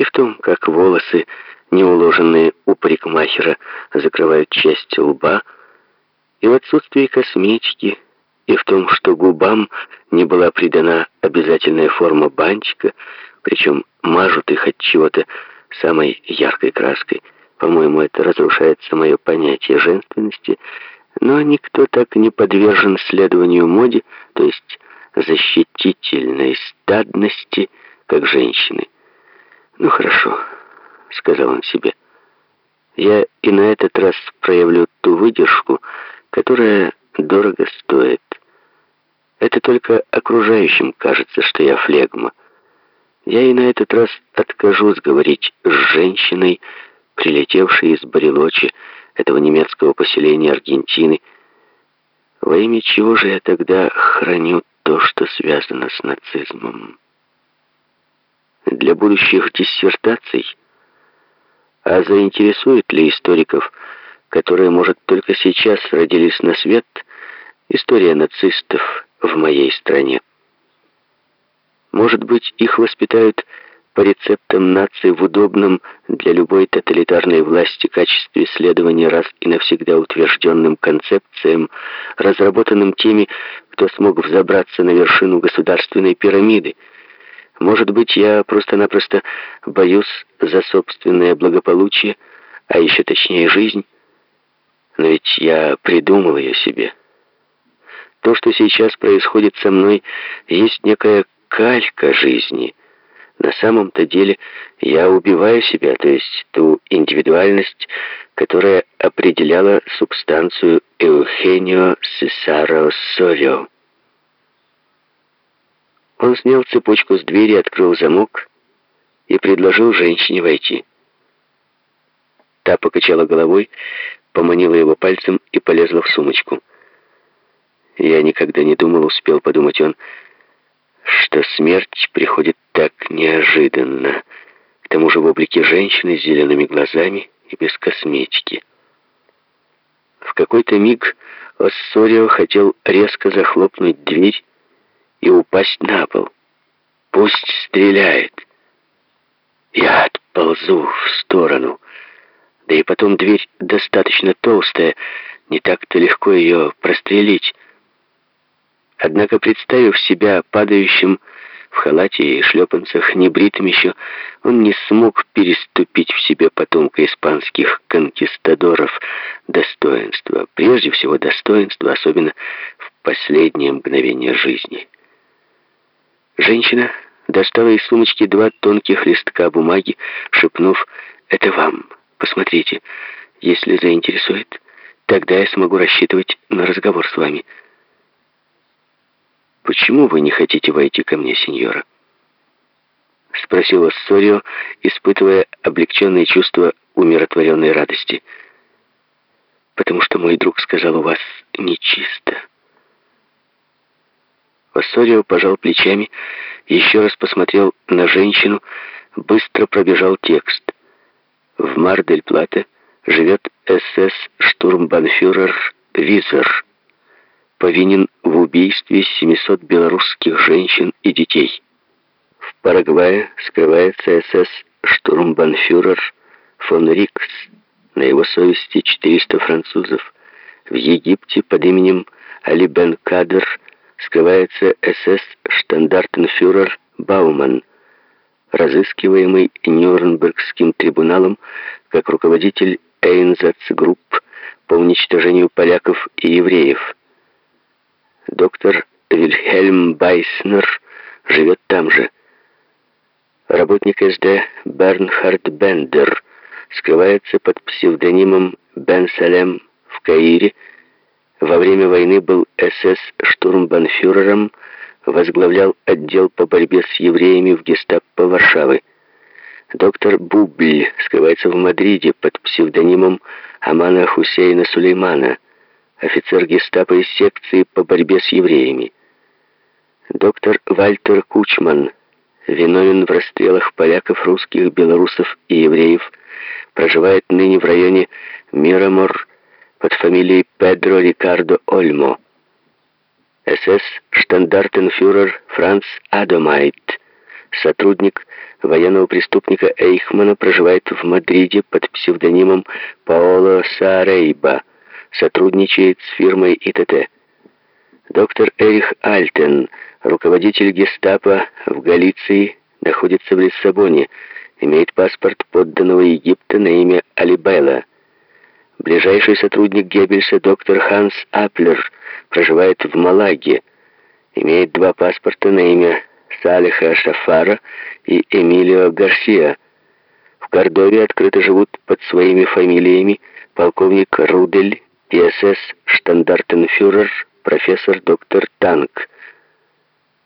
и в том, как волосы, неуложенные у парикмахера, закрывают часть лба, и в отсутствии косметики, и в том, что губам не была придана обязательная форма бантика, причем мажут их от чего-то самой яркой краской. По-моему, это разрушает самое понятие женственности, но никто так не подвержен следованию моде, то есть защитительной стадности, как женщины. «Ну хорошо», — сказал он себе, — «я и на этот раз проявлю ту выдержку, которая дорого стоит. Это только окружающим кажется, что я флегма. Я и на этот раз откажусь говорить с женщиной, прилетевшей из Барелочи, этого немецкого поселения Аргентины. Во имя чего же я тогда храню то, что связано с нацизмом? Для будущих диссертаций? А заинтересует ли историков, которые, может, только сейчас родились на свет, история нацистов в моей стране? Может быть, их воспитают по рецептам нации в удобном для любой тоталитарной власти качестве следования раз и навсегда утвержденным концепциям, разработанным теми, кто смог взобраться на вершину государственной пирамиды. Может быть, я просто-напросто боюсь за собственное благополучие, а еще точнее жизнь. Но ведь я придумал ее себе. То, что сейчас происходит со мной, есть некая калька жизни — на самом-то деле я убиваю себя, то есть ту индивидуальность, которая определяла субстанцию Эухенио Сесаро Сорио. Он снял цепочку с двери, открыл замок и предложил женщине войти. Та покачала головой, поманила его пальцем и полезла в сумочку. Я никогда не думал, успел подумать он, что смерть приходит так неожиданно, к тому же в облике женщины с зелеными глазами и без косметики. В какой-то миг Оссорио хотел резко захлопнуть дверь и упасть на пол. «Пусть стреляет!» Я отползу в сторону. Да и потом дверь достаточно толстая, не так-то легко ее прострелить. Однако, представив себя падающим в халате и шлепанцах, небритым еще, он не смог переступить в себе потомка испанских конкистадоров достоинства. Прежде всего достоинства, особенно в последнее мгновение жизни. Женщина достала из сумочки два тонких листка бумаги, шепнув «Это вам, посмотрите, если заинтересует, тогда я смогу рассчитывать на разговор с вами». «Почему вы не хотите войти ко мне, сеньора?» Спросила Сорио, испытывая облегченное чувство умиротворенной радости. «Потому что мой друг сказал, у вас нечисто». Оссорио пожал плечами, еще раз посмотрел на женщину, быстро пробежал текст. В Мардель-Плате живет СС-штурмбанфюрер Визер повинен в убийстве 700 белорусских женщин и детей. В Парагвае скрывается СС штурмбанфюрер фон Рикс. На его совести 400 французов. В Египте под именем Али Бен Кадр скрывается СС штандартенфюрер Бауман, разыскиваемый Нюрнбергским трибуналом как руководитель Эйнзацгрупп по уничтожению поляков и евреев. Доктор Вильхельм Байснер живет там же. Работник СД Бернхард Бендер скрывается под псевдонимом Бен Салем в Каире. Во время войны был СС-штурмбанфюрером, возглавлял отдел по борьбе с евреями в гестапо Варшавы. Доктор Бубль скрывается в Мадриде под псевдонимом Амана Хусейна Сулеймана – офицер гестапо из секции по борьбе с евреями. Доктор Вальтер Кучман виновен в расстрелах поляков, русских, белорусов и евреев, проживает ныне в районе Мирамор под фамилией Педро Рикардо Ольмо. СС штандартенфюрер Франц Адамайт сотрудник военного преступника Эйхмана, проживает в Мадриде под псевдонимом Паоло Саарейба, сотрудничает с фирмой ИТТ. Доктор Эрих Альтен, руководитель гестапо в Галиции, находится в Лиссабоне, имеет паспорт подданного Египта на имя Алибайла. Ближайший сотрудник Геббельса, доктор Ханс Аплер, проживает в Малаге, имеет два паспорта на имя Салиха Шафара и Эмилио Гарсия. В Кордове открыто живут под своими фамилиями полковник Рудель, ПСС, штандартенфюрер, профессор доктор Танк –